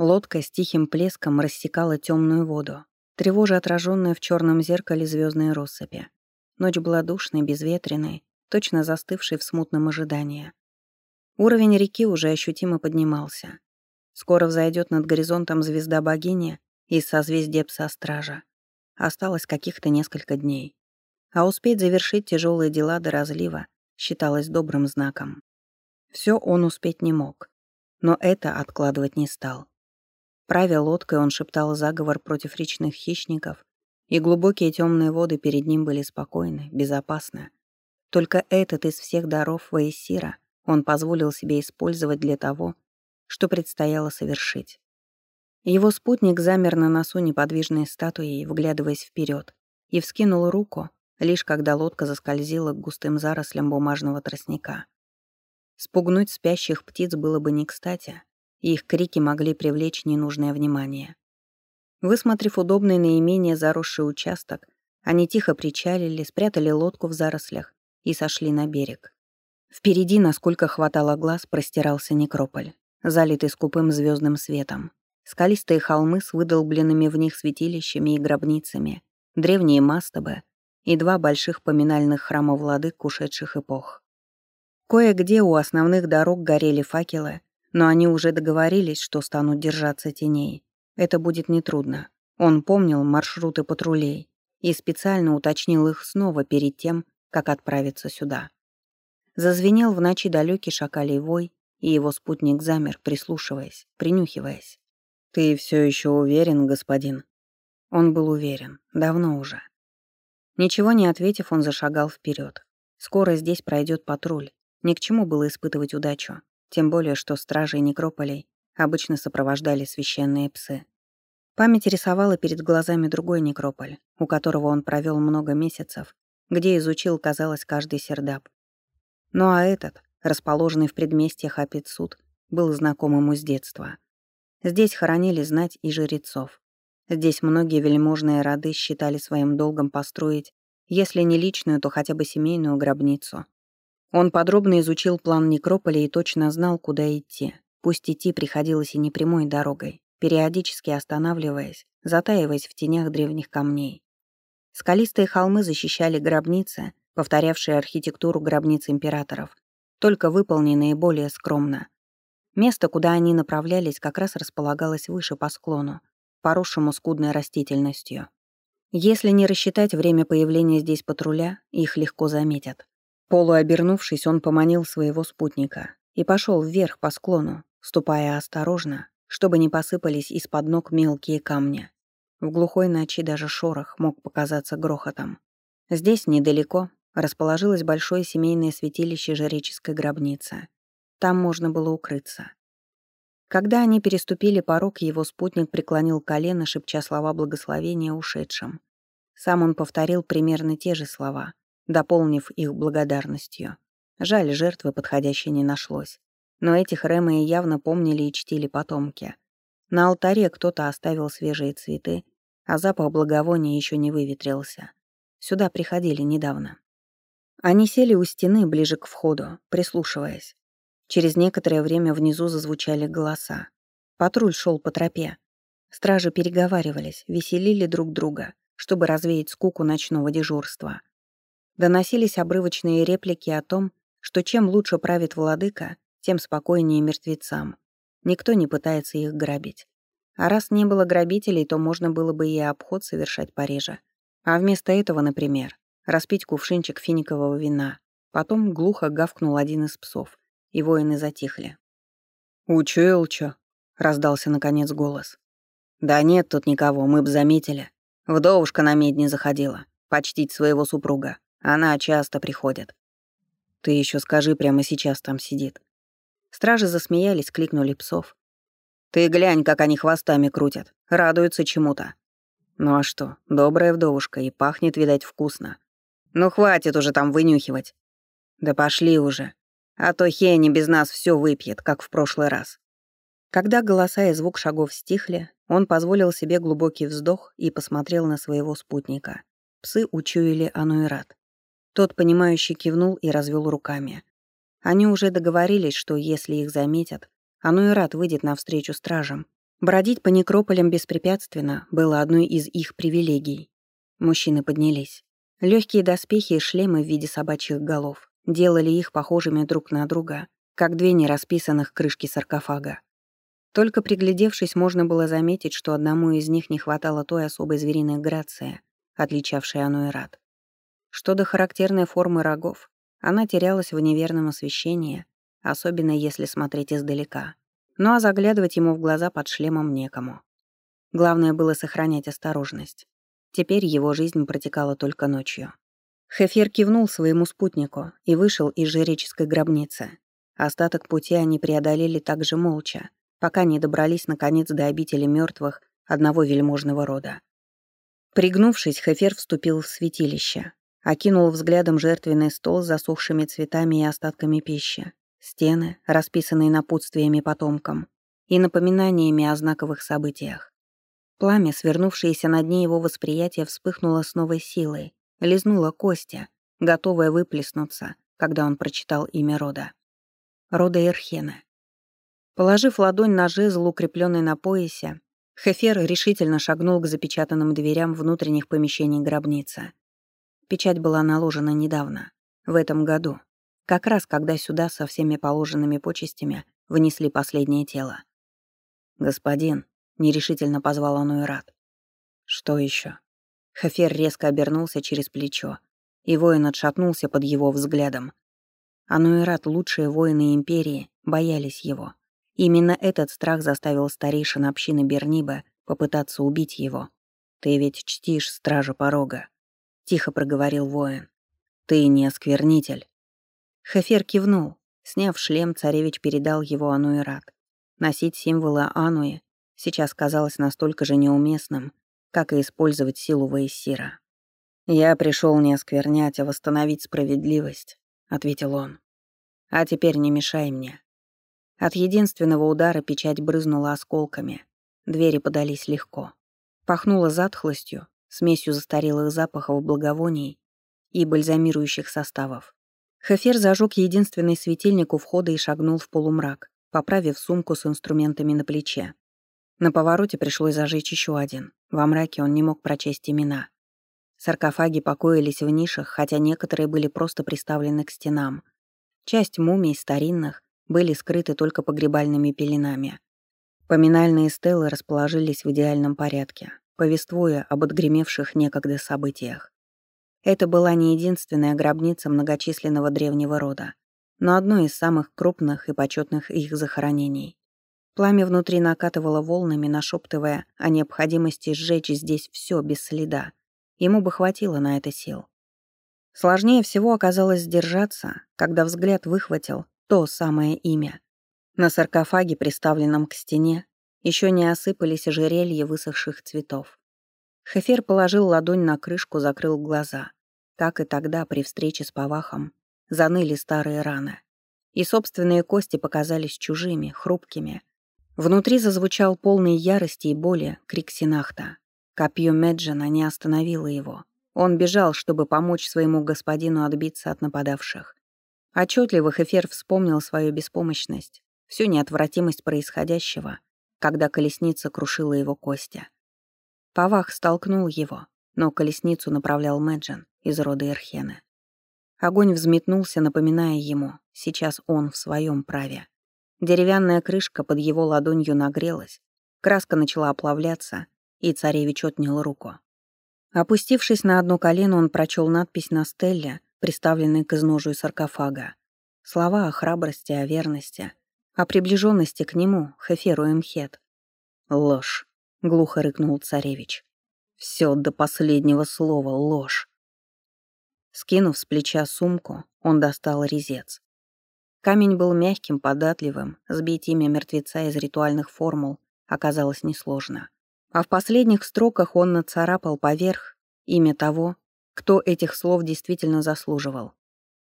Лодка с тихим плеском рассекала темную воду, тревожа отраженную в черном зеркале звездные россыпи. Ночь была душной, безветренной, точно застывшей в смутном ожидании. Уровень реки уже ощутимо поднимался. Скоро взойдет над горизонтом звезда богини из созвездия Пса-Стража. Осталось каких-то несколько дней. А успеть завершить тяжелые дела до разлива считалось добрым знаком. Все он успеть не мог, но это откладывать не стал. Правя лодкой, он шептал заговор против речных хищников, и глубокие темные воды перед ним были спокойны, безопасны. Только этот из всех даров Ваесира он позволил себе использовать для того, что предстояло совершить. Его спутник замер на носу неподвижной статуей, вглядываясь вперед, и вскинул руку, лишь когда лодка заскользила к густым зарослям бумажного тростника. Спугнуть спящих птиц было бы не кстати, и их крики могли привлечь ненужное внимание. Высмотрев удобный наименее заросший участок, они тихо причалили, спрятали лодку в зарослях и сошли на берег. Впереди, насколько хватало глаз, простирался некрополь, залитый скупым звездным светом. Скалистые холмы с выдолбленными в них святилищами и гробницами, древние мастабы и два больших поминальных храма владык ушедших эпох. Кое-где у основных дорог горели факелы, но они уже договорились, что станут держаться теней. Это будет нетрудно. Он помнил маршруты патрулей и специально уточнил их снова перед тем, как отправиться сюда. Зазвенел в ночи далекий шакалий вой, и его спутник замер, прислушиваясь, принюхиваясь. «Ты все еще уверен, господин?» Он был уверен, давно уже. Ничего не ответив, он зашагал вперед. Скоро здесь пройдет патруль. Ни к чему было испытывать удачу. Тем более, что стражей некрополей обычно сопровождали священные псы. Память рисовала перед глазами другой некрополь, у которого он провел много месяцев, где изучил, казалось, каждый сердап. Ну а этот, расположенный в предместьях Апицуд, был знаком ему с детства. Здесь хоронили знать и жрецов. Здесь многие вельможные роды считали своим долгом построить, если не личную, то хотя бы семейную гробницу. Он подробно изучил план некрополя и точно знал, куда идти. Пусть идти приходилось и не прямой дорогой, периодически останавливаясь, затаиваясь в тенях древних камней. Скалистые холмы защищали гробницы, повторявшие архитектуру гробниц императоров, только выполненные более скромно. Место, куда они направлялись, как раз располагалось выше по склону, поросшему скудной растительностью. Если не рассчитать время появления здесь патруля, их легко заметят. Полуобернувшись, он поманил своего спутника и пошел вверх по склону, ступая осторожно, чтобы не посыпались из-под ног мелкие камни. В глухой ночи даже шорох мог показаться грохотом. Здесь, недалеко, расположилось большое семейное святилище жреческой гробницы. Там можно было укрыться. Когда они переступили порог, его спутник преклонил колено, шепча слова благословения ушедшим. Сам он повторил примерно те же слова, дополнив их благодарностью. Жаль, жертвы подходящей не нашлось. Но этих Рэмы явно помнили и чтили потомки. На алтаре кто-то оставил свежие цветы, а запах благовония еще не выветрился. Сюда приходили недавно. Они сели у стены ближе к входу, прислушиваясь. Через некоторое время внизу зазвучали голоса. Патруль шел по тропе. Стражи переговаривались, веселили друг друга, чтобы развеять скуку ночного дежурства. Доносились обрывочные реплики о том, что чем лучше правит владыка, тем спокойнее мертвецам. Никто не пытается их грабить. А раз не было грабителей, то можно было бы и обход совершать пореже. А вместо этого, например, распить кувшинчик финикового вина. Потом глухо гавкнул один из псов и воины затихли. «Учуял чё?» — раздался наконец голос. «Да нет тут никого, мы б заметили. Вдовушка на медне заходила, почтить своего супруга. Она часто приходит. Ты еще скажи, прямо сейчас там сидит». Стражи засмеялись, кликнули псов. «Ты глянь, как они хвостами крутят, радуются чему-то». «Ну а что, добрая вдовушка, и пахнет, видать, вкусно. Ну хватит уже там вынюхивать». «Да пошли уже», а то Хенни без нас все выпьет, как в прошлый раз. Когда голоса и звук шагов стихли, он позволил себе глубокий вздох и посмотрел на своего спутника. Псы учуяли Ануэрат. Тот, понимающий, кивнул и развел руками. Они уже договорились, что если их заметят, Ануэрат выйдет навстречу стражам Бродить по некрополям беспрепятственно было одной из их привилегий. Мужчины поднялись. Легкие доспехи и шлемы в виде собачьих голов делали их похожими друг на друга, как две нерасписанных крышки саркофага. Только приглядевшись, можно было заметить, что одному из них не хватало той особой звериной грации, отличавшей Ануэрат. Что до характерной формы рогов, она терялась в неверном освещении, особенно если смотреть издалека. Ну а заглядывать ему в глаза под шлемом некому. Главное было сохранять осторожность. Теперь его жизнь протекала только ночью. Хефер кивнул своему спутнику и вышел из жреческой гробницы. Остаток пути они преодолели также молча, пока не добрались наконец до обители мертвых одного вельможного рода. Пригнувшись, Хефер вступил в святилище, окинул взглядом жертвенный стол с засохшими цветами и остатками пищи, стены, расписанные напутствиями потомкам и напоминаниями о знаковых событиях. Пламя, свернувшееся на дне его восприятия, вспыхнуло с новой силой, лизнуло кости, готовая выплеснуться, когда он прочитал имя рода. Рода Эрхена. Положив ладонь на жезл, укрепленный на поясе, Хефер решительно шагнул к запечатанным дверям внутренних помещений гробницы. Печать была наложена недавно, в этом году, как раз когда сюда со всеми положенными почестями внесли последнее тело. «Господин», — нерешительно позвал он. «Что еще? Хафер резко обернулся через плечо, и воин отшатнулся под его взглядом. Ануэрат, лучшие воины Империи, боялись его. Именно этот страх заставил старейшин общины Берниба попытаться убить его. «Ты ведь чтишь стража порога», — тихо проговорил воин. «Ты не осквернитель». Хефер кивнул. Сняв шлем, царевич передал его Ануэрат. Носить символы Ануи сейчас казалось настолько же неуместным, как и использовать силу Ваесира. «Я пришел не осквернять, а восстановить справедливость», — ответил он. «А теперь не мешай мне». От единственного удара печать брызнула осколками. Двери подались легко. Пахнуло затхлостью, смесью застарелых запахов благовоний и бальзамирующих составов. Хефер зажег единственный светильник у входа и шагнул в полумрак, поправив сумку с инструментами на плече. На повороте пришлось зажечь еще один. Во мраке он не мог прочесть имена. Саркофаги покоились в нишах, хотя некоторые были просто приставлены к стенам. Часть мумий старинных были скрыты только погребальными пеленами. Поминальные стелы расположились в идеальном порядке, повествуя об отгремевших некогда событиях. Это была не единственная гробница многочисленного древнего рода, но одно из самых крупных и почетных их захоронений. Пламя внутри накатывало волнами, нашептывая о необходимости сжечь здесь все без следа. Ему бы хватило на это сил. Сложнее всего оказалось сдержаться, когда взгляд выхватил то самое имя. На саркофаге, приставленном к стене, еще не осыпались ожерелья высохших цветов. Хефер положил ладонь на крышку, закрыл глаза. Как и тогда, при встрече с Павахом, заныли старые раны. И собственные кости показались чужими, хрупкими. Внутри зазвучал полный ярости и боли крик Синахта. Копье Меджина не остановило его. Он бежал, чтобы помочь своему господину отбиться от нападавших. Отчетливо Хефер вспомнил свою беспомощность, всю неотвратимость происходящего, когда колесница крушила его кости. Павах столкнул его, но колесницу направлял Мэджин из рода Эрхены. Огонь взметнулся, напоминая ему, сейчас он в своем праве. Деревянная крышка под его ладонью нагрелась, краска начала оплавляться, и царевич отнял руку. Опустившись на одно колено, он прочел надпись на стелле, приставленной к изножию саркофага. Слова о храбрости, о верности, о приближенности к нему, Хеферу Эмхет. «Ложь», — глухо рыкнул царевич. Все до последнего слова ложь. Скинув с плеча сумку, он достал резец. Камень был мягким, податливым, сбить имя мертвеца из ритуальных формул оказалось несложно. А в последних строках он нацарапал поверх имя того, кто этих слов действительно заслуживал.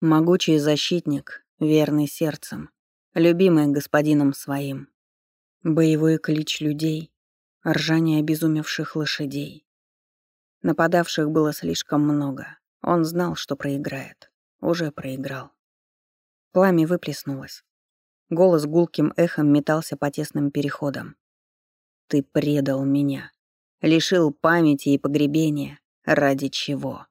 Могучий защитник, верный сердцем, любимый господином своим. Боевой клич людей, ржание обезумевших лошадей. Нападавших было слишком много. Он знал, что проиграет. Уже проиграл. Пламя выплеснулось. Голос гулким эхом метался по тесным переходам. ты предал меня. Лишил памяти и погребения. Ради чего?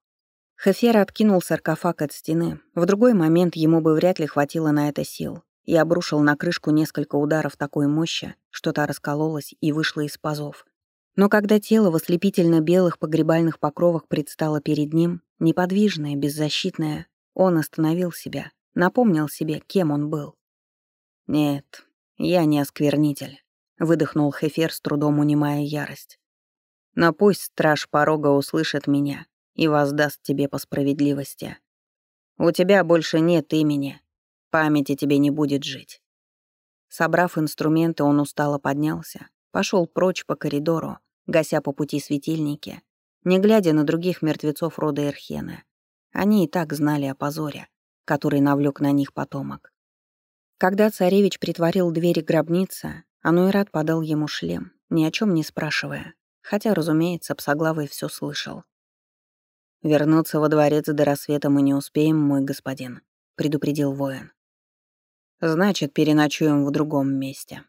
Хефер откинул саркофаг от стены. В другой момент ему бы вряд ли хватило на это сил и обрушил на крышку несколько ударов такой мощи, что та раскололась и вышла из пазов. Но когда тело в ослепительно-белых погребальных покровах предстало перед ним, неподвижное, беззащитное, он остановил себя, напомнил себе, кем он был. «Нет, я не осквернитель», — выдохнул Хефер, с трудом унимая ярость. «Но пусть страж порога услышит меня и воздаст тебе по справедливости. У тебя больше нет имени, памяти тебе не будет жить». Собрав инструменты, он устало поднялся, пошел прочь по коридору, гася по пути светильники, не глядя на других мертвецов рода Эрхена. Они и так знали о позоре, который навлек на них потомок. Когда царевич притворил двери гробницы, Ануэрат подал ему шлем, ни о чем не спрашивая, хотя, разумеется, Псоглавый все слышал. «Вернуться во дворец до рассвета мы не успеем, мой господин», — предупредил воин. «Значит, переночуем в другом месте».